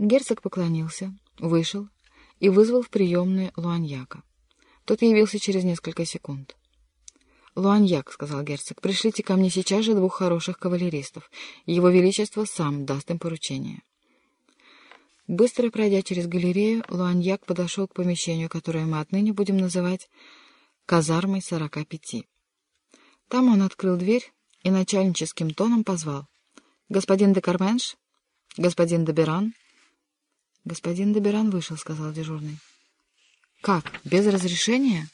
Герцог поклонился, вышел и вызвал в приемную Луаньяка. Тот явился через несколько секунд. «Луаньяк», — сказал герцог, — «пришлите ко мне сейчас же двух хороших кавалеристов. Его Величество сам даст им поручение». Быстро пройдя через галерею, Луаньяк подошел к помещению, которое мы отныне будем называть казармой сорока пяти. Там он открыл дверь и начальническим тоном позвал. «Господин де Карменш? Господин де Беран?» «Господин де Беран вышел», — сказал дежурный. «Как? Без разрешения?»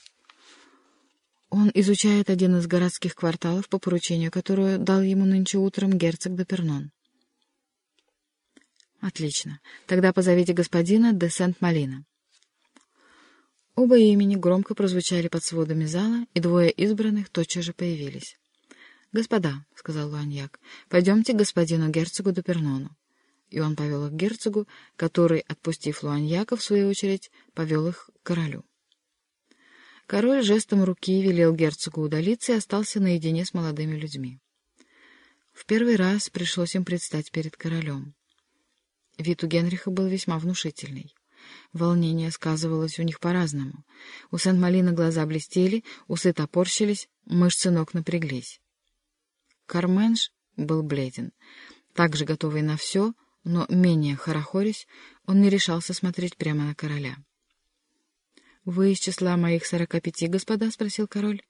Он изучает один из городских кварталов по поручению, которое дал ему нынче утром герцог де Пернон. Отлично. Тогда позовите господина де Сент-Малина. Оба имени громко прозвучали под сводами зала, и двое избранных тотчас же появились. «Господа», — сказал Луаньяк, — «пойдемте к господину герцогу де Пернону». И он повел их к герцогу, который, отпустив Луаньяка, в свою очередь, повел их к королю. Король жестом руки велел герцогу удалиться и остался наедине с молодыми людьми. В первый раз пришлось им предстать перед королем. Вид у Генриха был весьма внушительный. Волнение сказывалось у них по-разному. У Сент-Малина глаза блестели, усы топорщились, мышцы ног напряглись. Карменш был бледен, также готовый на все, но менее хорохорясь, он не решался смотреть прямо на короля. «Вы из числа моих сорока пяти, господа?» — спросил король.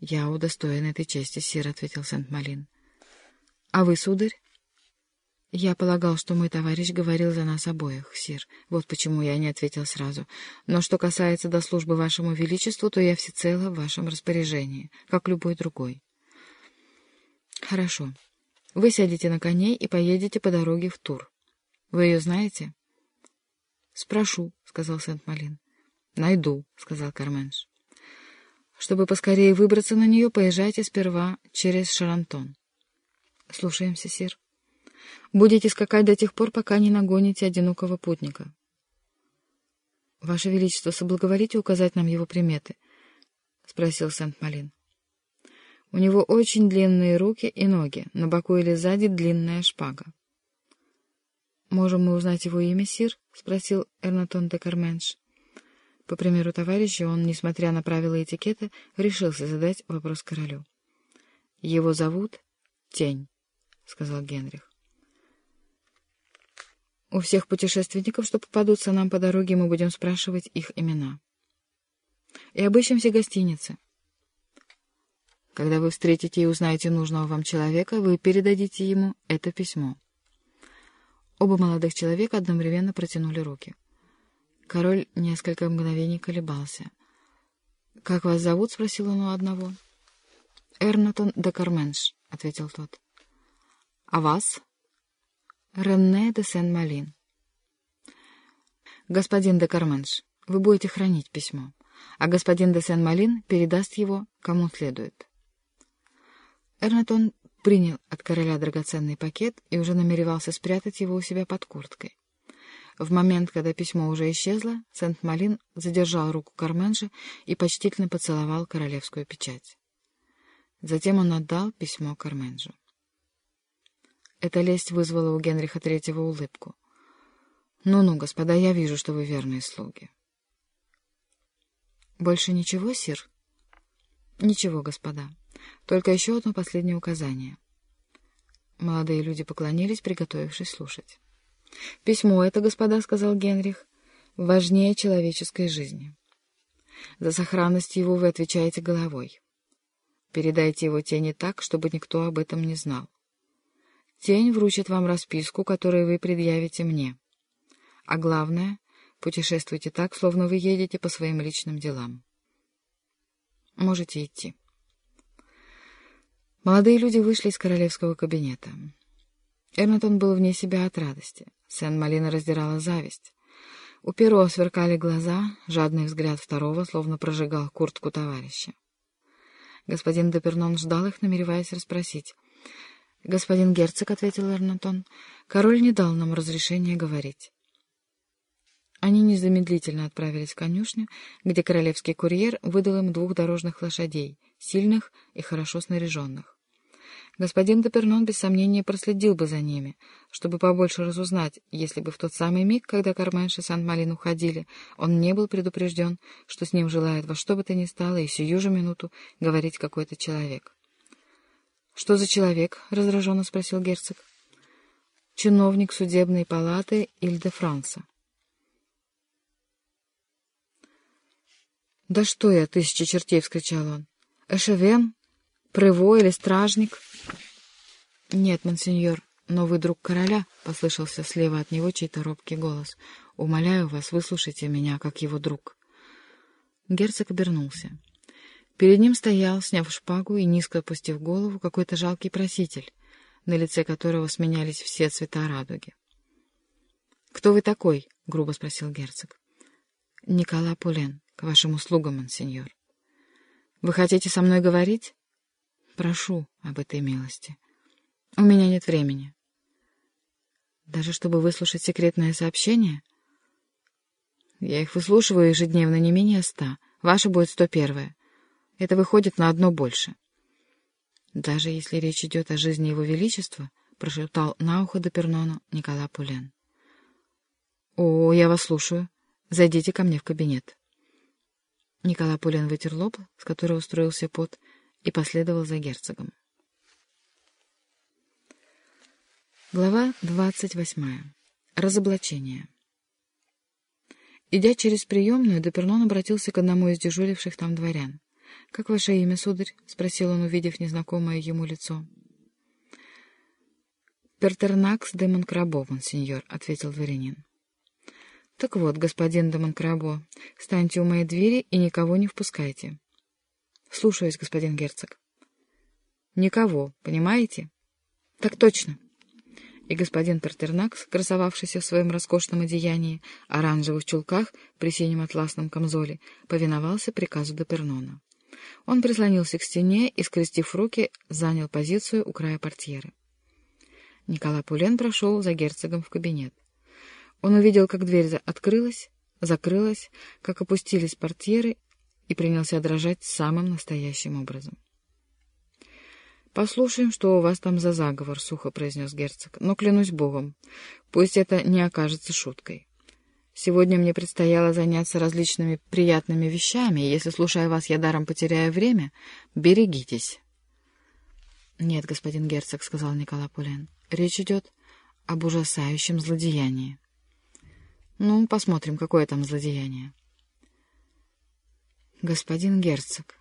«Я удостоен этой чести, сир», — ответил Сент-Малин. «А вы, сударь?» «Я полагал, что мой товарищ говорил за нас обоих, сир. Вот почему я не ответил сразу. Но что касается до службы вашему величеству, то я всецело в вашем распоряжении, как любой другой». «Хорошо. Вы сядете на коней и поедете по дороге в Тур. Вы ее знаете?» «Спрошу», — сказал Сент-Малин. «Найду», — сказал Карменш. «Чтобы поскорее выбраться на нее, поезжайте сперва через Шарантон». «Слушаемся, сир». «Будете скакать до тех пор, пока не нагоните одинокого путника». «Ваше Величество, соблаговолите указать нам его приметы?» — спросил Сент-Малин. «У него очень длинные руки и ноги, на боку или сзади длинная шпага». «Можем мы узнать его имя, сир?» — спросил Эрнатон де Карменш. По примеру товарища, он, несмотря на правила этикета, решился задать вопрос королю. «Его зовут Тень», — сказал Генрих. «У всех путешественников, что попадутся нам по дороге, мы будем спрашивать их имена. И обыщемся гостиницы. Когда вы встретите и узнаете нужного вам человека, вы передадите ему это письмо». Оба молодых человека одновременно протянули руки. Король несколько мгновений колебался. «Как вас зовут?» — спросил он у одного. «Эрнатон де Карменш», — ответил тот. «А вас?» «Ренне де Сен-Малин». «Господин де Карменш, вы будете хранить письмо, а господин де Сен-Малин передаст его кому следует». Эрнатон принял от короля драгоценный пакет и уже намеревался спрятать его у себя под курткой. В момент, когда письмо уже исчезло, Сент-Малин задержал руку Карменжа и почтительно поцеловал королевскую печать. Затем он отдал письмо Карменжу. Эта лесть вызвала у Генриха Третьего улыбку. «Ну-ну, господа, я вижу, что вы верные слуги». «Больше ничего, сир?» «Ничего, господа. Только еще одно последнее указание». Молодые люди поклонились, приготовившись слушать. «Письмо это, господа, — сказал Генрих, — важнее человеческой жизни. За сохранность его вы отвечаете головой. Передайте его тени так, чтобы никто об этом не знал. Тень вручит вам расписку, которую вы предъявите мне. А главное, путешествуйте так, словно вы едете по своим личным делам. Можете идти. Молодые люди вышли из королевского кабинета. Эрнатон был вне себя от радости. Сен-Малина раздирала зависть. У Перо сверкали глаза, жадный взгляд второго словно прожигал куртку товарища. Господин Депернон ждал их, намереваясь расспросить. «Господин герцог», — ответил Эрнатон, — «король не дал нам разрешения говорить». Они незамедлительно отправились в конюшню, где королевский курьер выдал им двух дорожных лошадей, сильных и хорошо снаряженных. Господин Депернон без сомнения проследил бы за ними, чтобы побольше разузнать, если бы в тот самый миг, когда Карменш и Сан-Малин уходили, он не был предупрежден, что с ним желает во что бы то ни стало и сию же минуту говорить какой-то человек. — Что за человек? — раздраженно спросил герцог. — Чиновник судебной палаты Иль-де-Франса. — Да что я, тысяча чертей! — вскричал он. — Эшевен? Прево или стражник? — Нет, монсеньор, новый друг короля, — послышался слева от него чей-то робкий голос. — Умоляю вас, выслушайте меня, как его друг. Герцог обернулся. Перед ним стоял, сняв шпагу и низко опустив голову, какой-то жалкий проситель, на лице которого сменялись все цвета радуги. — Кто вы такой? — грубо спросил герцог. — Никола Пулен, к вашим услугам, монсеньор. — Вы хотите со мной говорить? — Прошу об этой милости. — у меня нет времени. Даже чтобы выслушать секретное сообщение? Я их выслушиваю ежедневно не менее ста. Ваше будет сто первое. Это выходит на одно больше. Даже если речь идет о жизни Его Величества, прошептал на ухо до Пернону Никола Пулен. «О, я вас слушаю. Зайдите ко мне в кабинет». Никола Пулен вытер лоб, с которого устроился пот, и последовал за герцогом. Глава двадцать восьмая. Разоблачение. Идя через приемную, Депернон обратился к одному из дежуривших там дворян. — Как ваше имя, сударь? — спросил он, увидев незнакомое ему лицо. — Пертернакс де Монкрабо, сеньор, — ответил дворянин. — Так вот, господин де Монкрабо, станьте у моей двери и никого не впускайте. — Слушаюсь, господин герцог. — Никого, понимаете? — Так точно. — и господин Пертернакс, красовавшийся в своем роскошном одеянии, оранжевых чулках при синем атласном камзоле, повиновался приказу Депернона. Он прислонился к стене и, скрестив руки, занял позицию у края портьеры. Николай Пулен прошел за герцогом в кабинет. Он увидел, как дверь открылась, закрылась, как опустились портьеры и принялся дрожать самым настоящим образом. «Послушаем, что у вас там за заговор», — сухо произнес герцог. «Но клянусь богом, пусть это не окажется шуткой. Сегодня мне предстояло заняться различными приятными вещами, и если, слушая вас, я даром потеряю время, берегитесь». «Нет, господин герцог», — сказал Николай Пулен, — «речь идет об ужасающем злодеянии». «Ну, посмотрим, какое там злодеяние». «Господин герцог»,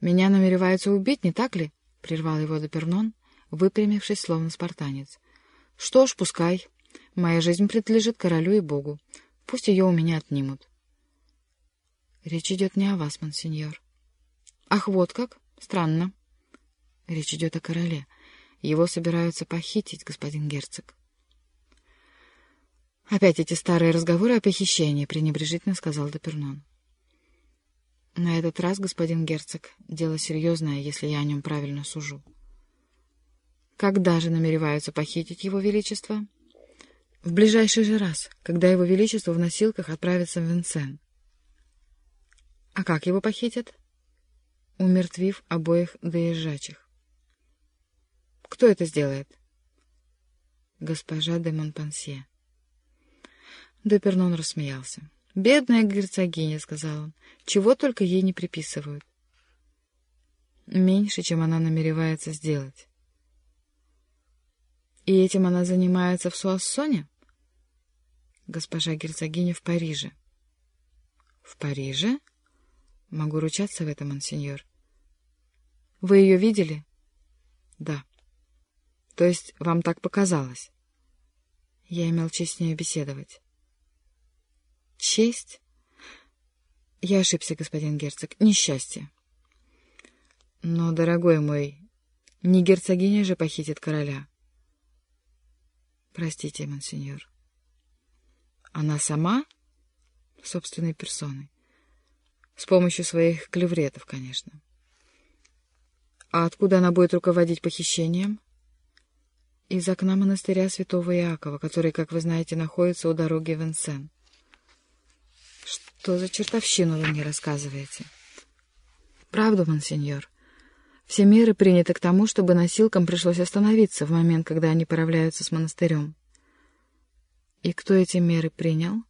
«Меня намереваются убить, не так ли?» — прервал его Допернон, выпрямившись, словно спартанец. «Что ж, пускай. Моя жизнь принадлежит королю и богу. Пусть ее у меня отнимут». «Речь идет не о вас, монсеньор». «Ах, вот как? Странно». «Речь идет о короле. Его собираются похитить, господин герцог». «Опять эти старые разговоры о похищении», — пренебрежительно сказал Допернон. На этот раз, господин герцог, дело серьезное, если я о нем правильно сужу. Когда же намереваются похитить его величество? В ближайший же раз, когда его величество в носилках отправится в Винсен. А как его похитят? Умертвив обоих доезжачих. Кто это сделает? Госпожа де Монпансье. Депернон рассмеялся. «Бедная герцогиня», — сказал он, — «чего только ей не приписывают». Меньше, чем она намеревается сделать. И этим она занимается в Суассоне? Госпожа герцогиня в Париже. В Париже? Могу ручаться в этом, монсеньор. Вы ее видели? Да. То есть вам так показалось? Я имел честь с ней беседовать. Честь? Я ошибся, господин герцог. Несчастье. Но, дорогой мой, не герцогиня же похитит короля. Простите, монсеньор. Она сама? Собственной персоной. С помощью своих клевретов, конечно. А откуда она будет руководить похищением? Из окна монастыря святого Иакова, который, как вы знаете, находится у дороги в Энсен. Что за чертовщину вы мне рассказываете? Правду, монсеньор. Все меры приняты к тому, чтобы носилкам пришлось остановиться в момент, когда они поравляются с монастырем. И кто эти меры принял?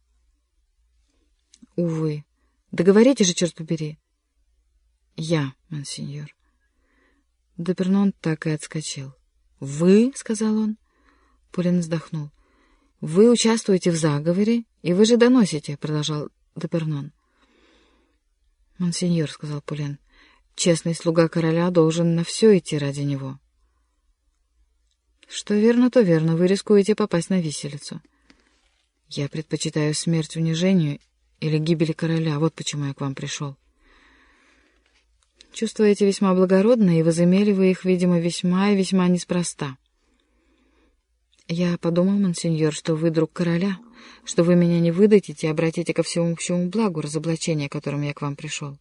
Увы. Договорите же, черт побери. Я, монсеньор. Депернон так и отскочил. «Вы?» — сказал он. Полин вздохнул. «Вы участвуете в заговоре, и вы же доносите», — продолжал Депернон. «Монсеньор», — сказал Пулен, — «честный слуга короля должен на все идти ради него». «Что верно, то верно. Вы рискуете попасть на виселицу». «Я предпочитаю смерть унижению или гибели короля. Вот почему я к вам пришел». Чувствуете весьма благородно, и возымели вы их, видимо, весьма и весьма неспроста. Я подумал, монсеньор, что вы друг короля, что вы меня не выдадите и обратите ко всему общему благу разоблачения, которым я к вам пришел.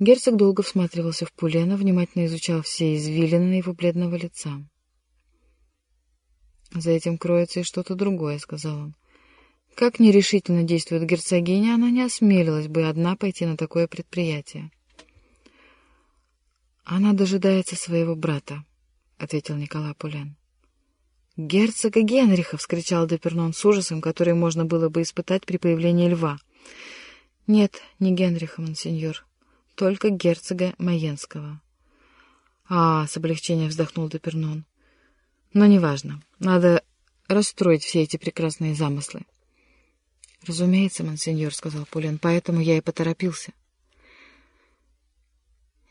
Герцог долго всматривался в Пулена, внимательно изучал все извилины его бледного лица. «За этим кроется и что-то другое», — сказал он. Как нерешительно действует герцогиня, она не осмелилась бы одна пойти на такое предприятие. «Она дожидается своего брата», — ответил Николай Пулен. «Герцога Генриха!» — вскричал Депернон с ужасом, который можно было бы испытать при появлении льва. «Нет, не Генриха, монсеньор, только герцога Майенского». «А, — с облегчением вздохнул Депернон. Но неважно, надо расстроить все эти прекрасные замыслы». «Разумеется, монсеньор», — сказал Пулен, — «поэтому я и поторопился».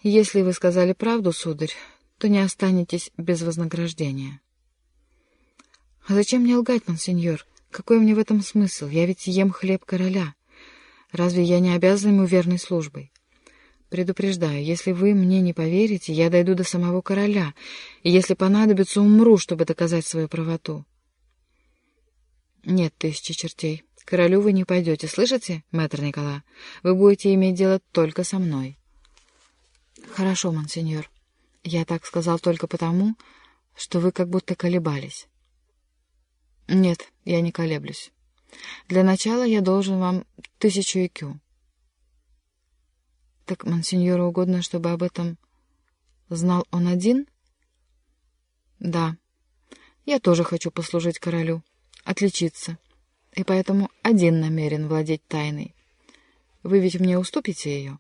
«Если вы сказали правду, сударь, то не останетесь без вознаграждения». «А зачем мне лгать, монсеньор? Какой мне в этом смысл? Я ведь ем хлеб короля. Разве я не обязан ему верной службой?» Предупреждаю, если вы мне не поверите, я дойду до самого короля, и если понадобится, умру, чтобы доказать свою правоту. Нет тысячи чертей. Королю вы не пойдете, слышите, мэтр Никола? Вы будете иметь дело только со мной. Хорошо, монсеньор. Я так сказал только потому, что вы как будто колебались. Нет, я не колеблюсь. Для начала я должен вам тысячу икю. Так монсеньору угодно, чтобы об этом знал он один? Да. Я тоже хочу послужить королю, отличиться и поэтому один намерен владеть тайной. Вы ведь мне уступите ее?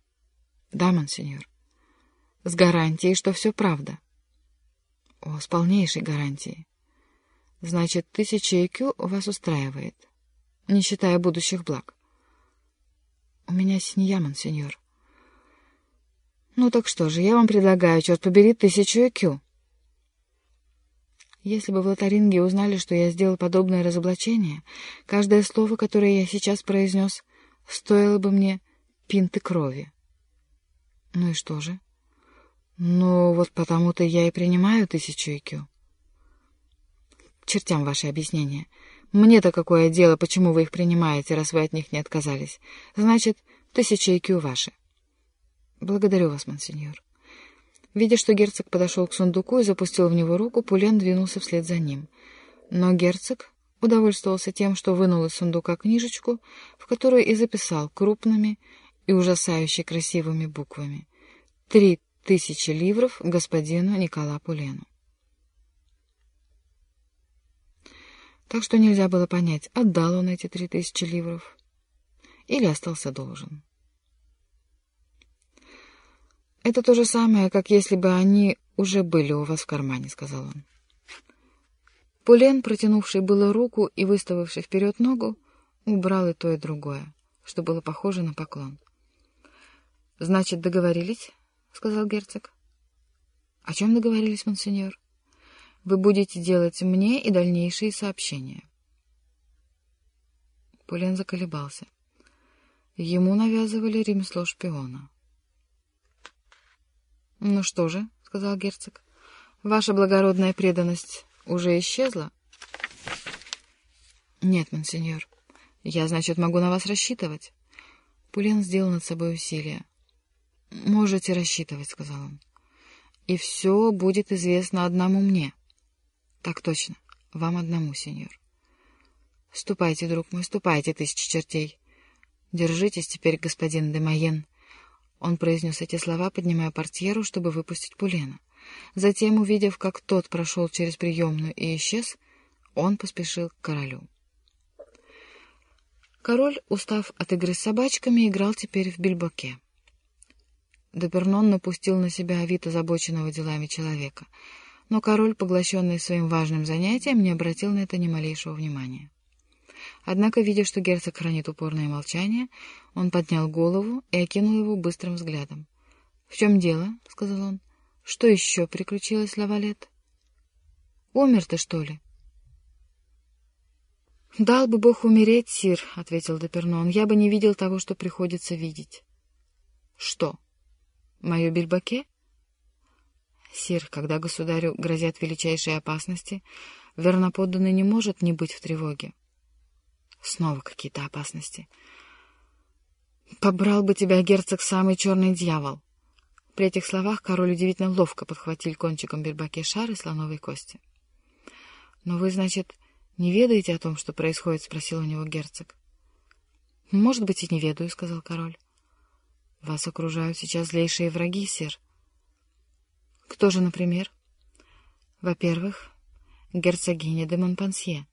— Да, монсеньор. — С гарантией, что все правда. — О, с полнейшей гарантией. — Значит, тысяча IQ вас устраивает, не считая будущих благ. — У меня синья, монсеньор. — Ну так что же, я вам предлагаю, черт побери, тысячу IQ. Если бы в Лотаринге узнали, что я сделал подобное разоблачение, каждое слово, которое я сейчас произнес, стоило бы мне пинты крови. Ну и что же? Ну, вот потому-то я и принимаю тысячу IQ. Чертям ваши объяснения. Мне-то какое дело, почему вы их принимаете, раз вы от них не отказались. Значит, тысяча IQ ваши. Благодарю вас, монсеньор. Видя, что герцог подошел к сундуку и запустил в него руку, Пулен двинулся вслед за ним. Но герцог удовольствовался тем, что вынул из сундука книжечку, в которую и записал крупными и ужасающе красивыми буквами «Три тысячи ливров господину Никола Пулену». Так что нельзя было понять, отдал он эти три тысячи ливров или остался должен. «Это то же самое, как если бы они уже были у вас в кармане», — сказал он. Пулен, протянувший было руку и выставивший вперед ногу, убрал и то, и другое, что было похоже на поклон. «Значит, договорились?» — сказал герцог. «О чем договорились, монсеньор? Вы будете делать мне и дальнейшие сообщения». Пулен заколебался. Ему навязывали ремесло шпиона. — Ну что же, — сказал герцог, — ваша благородная преданность уже исчезла? — Нет, монсеньор. Я, значит, могу на вас рассчитывать. Пулен сделал над собой усилие. — Можете рассчитывать, — сказал он. — И все будет известно одному мне. — Так точно. Вам одному, сеньор. — Ступайте, друг мой, ступайте, тысячи чертей. Держитесь теперь, господин де Майен. Он произнес эти слова, поднимая портьеру, чтобы выпустить Пулена. Затем, увидев, как тот прошел через приемную и исчез, он поспешил к королю. Король, устав от игры с собачками, играл теперь в бильбоке. Депернон напустил на себя вид озабоченного делами человека, но король, поглощенный своим важным занятием, не обратил на это ни малейшего внимания. Однако, видя, что герцог хранит упорное молчание, он поднял голову и окинул его быстрым взглядом. — В чем дело? — сказал он. — Что еще приключилось, Лавалет? — Умер ты, что ли? — Дал бы Бог умереть, сир, — ответил Депернон. — Я бы не видел того, что приходится видеть. — Что? Мое бельбаке? — Сир, когда государю грозят величайшие опасности, верноподданный не может не быть в тревоге. Снова какие-то опасности. «Побрал бы тебя, герцог, самый черный дьявол!» При этих словах король удивительно ловко подхватил кончиком бербаке шар и слоновой кости. «Но вы, значит, не ведаете о том, что происходит?» — спросил у него герцог. «Может быть, и не ведаю», — сказал король. «Вас окружают сейчас злейшие враги, сир». «Кто же, например?» «Во-первых, герцогиня де Монпансье.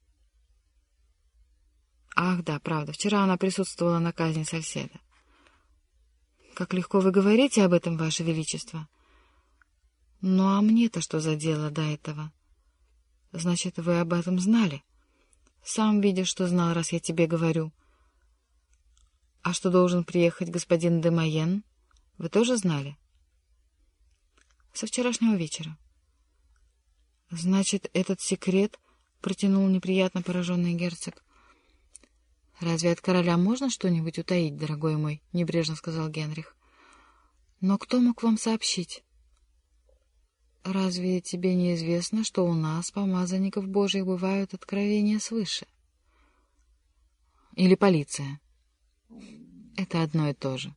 Ах, да, правда, вчера она присутствовала на казни Сальседа. Как легко вы говорите об этом, Ваше Величество. Ну, а мне-то что за дело до этого? Значит, вы об этом знали? Сам видишь, что знал, раз я тебе говорю. А что должен приехать господин де Майен, вы тоже знали? Со вчерашнего вечера. Значит, этот секрет протянул неприятно пораженный герцог. «Разве от короля можно что-нибудь утаить, дорогой мой?» — небрежно сказал Генрих. «Но кто мог вам сообщить?» «Разве тебе не известно, что у нас, помазанников Божьих, бывают откровения свыше?» «Или полиция?» «Это одно и то же».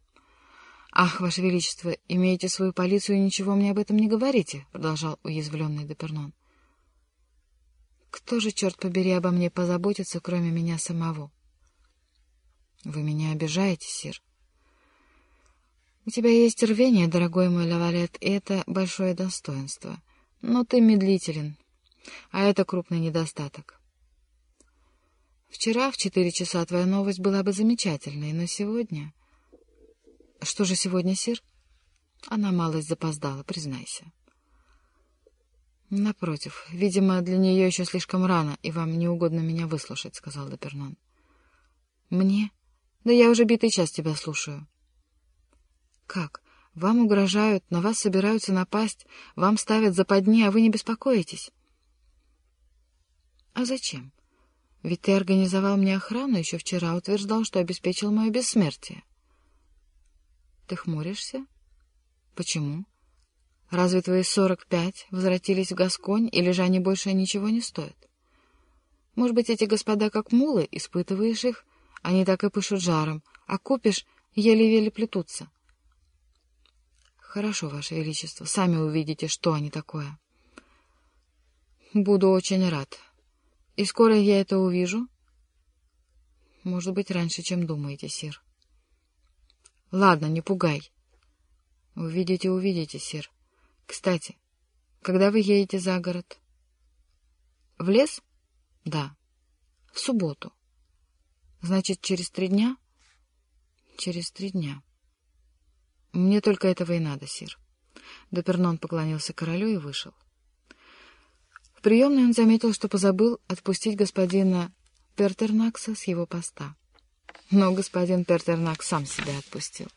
«Ах, Ваше Величество, имеете свою полицию и ничего мне об этом не говорите», — продолжал уязвленный Депернон. «Кто же, черт побери, обо мне позаботится, кроме меня самого?» Вы меня обижаете, сир. У тебя есть рвение, дорогой мой Лавалет, и это большое достоинство. Но ты медлителен, а это крупный недостаток. Вчера в четыре часа твоя новость была бы замечательной, но сегодня... Что же сегодня, сир? Она малость запоздала, признайся. Напротив, видимо, для нее еще слишком рано, и вам не угодно меня выслушать, — сказал Депернон. Мне? Да я уже битый час тебя слушаю. Как? Вам угрожают, на вас собираются напасть, вам ставят западни, а вы не беспокоитесь? А зачем? Ведь ты организовал мне охрану еще вчера, утверждал, что обеспечил мое бессмертие. Ты хмуришься? Почему? Разве твои сорок пять возвратились в Гасконь, или же они больше ничего не стоят? Может быть, эти господа как мулы, испытываешь их, они так и пышут жаром, а купишь, еле-еле плетутся. Хорошо, Ваше Величество, сами увидите, что они такое. Буду очень рад. И скоро я это увижу? Может быть, раньше, чем думаете, сир. Ладно, не пугай. Увидите, увидите, сир. Кстати, когда вы едете за город? В лес? Да. В субботу. Значит, через три дня? Через три дня. Мне только этого и надо, сир. Допернон поклонился королю и вышел. В приемной он заметил, что позабыл отпустить господина Пертернакса с его поста. Но господин Пертернакс сам себя отпустил.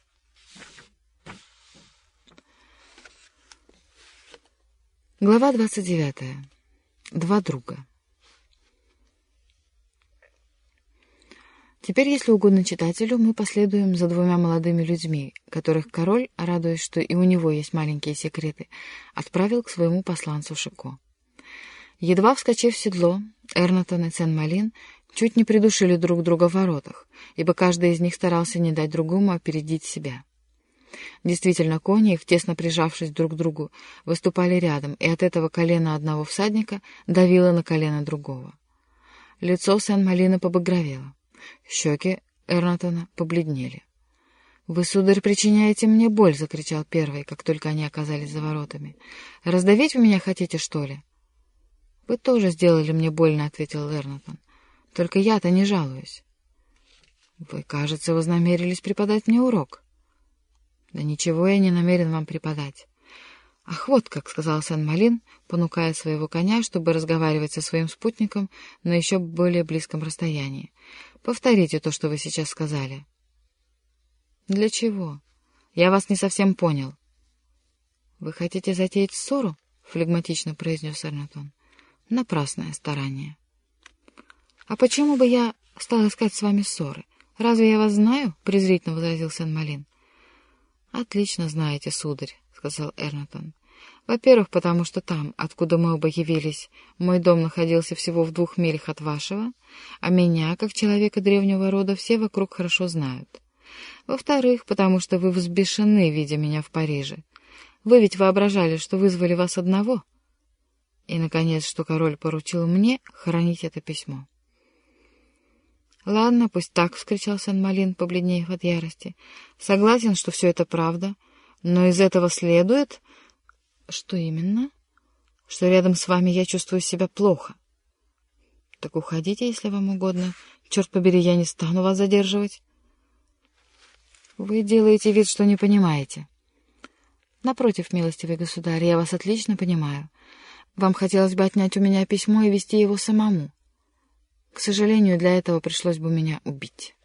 Глава двадцать девятая. Два друга. Теперь, если угодно читателю, мы последуем за двумя молодыми людьми, которых король, радуясь, что и у него есть маленькие секреты, отправил к своему посланцу Шико. Едва вскочив в седло, Эрнатон и Сен-Малин чуть не придушили друг друга в воротах, ибо каждый из них старался не дать другому опередить себя. Действительно, кони их, тесно прижавшись друг к другу, выступали рядом, и от этого колено одного всадника давило на колено другого. Лицо Сен-Малина побагровело. Щеки Эрнатона побледнели. «Вы, сударь, причиняете мне боль!» — закричал первый, как только они оказались за воротами. «Раздавить вы меня хотите, что ли?» «Вы тоже сделали мне больно», — ответил Лернатон. «Только я-то не жалуюсь». «Вы, кажется, вознамерились преподать мне урок». «Да ничего я не намерен вам преподать». «Ах, вот как», — сказал Сан-Малин, понукая своего коня, чтобы разговаривать со своим спутником на еще более близком расстоянии. «Повторите то, что вы сейчас сказали». «Для чего? Я вас не совсем понял». «Вы хотите затеять ссору?» — флегматично произнес Эрнатон. «Напрасное старание». «А почему бы я стал искать с вами ссоры? Разве я вас знаю?» — презрительно возразил Сен-Малин. «Отлично знаете, сударь», — сказал Эрнатон. «Во-первых, потому что там, откуда мы оба явились, мой дом находился всего в двух милях от вашего, а меня, как человека древнего рода, все вокруг хорошо знают. Во-вторых, потому что вы взбешены, видя меня в Париже. Вы ведь воображали, что вызвали вас одного. И, наконец, что король поручил мне хранить это письмо. «Ладно, пусть так», — вскричал Сан-Малин, побледнев от ярости. «Согласен, что все это правда, но из этого следует...» «Что именно?» «Что рядом с вами я чувствую себя плохо». «Так уходите, если вам угодно. Черт побери, я не стану вас задерживать». Вы делаете вид, что не понимаете. Напротив, милостивый государь, я вас отлично понимаю. Вам хотелось бы отнять у меня письмо и вести его самому. К сожалению, для этого пришлось бы меня убить».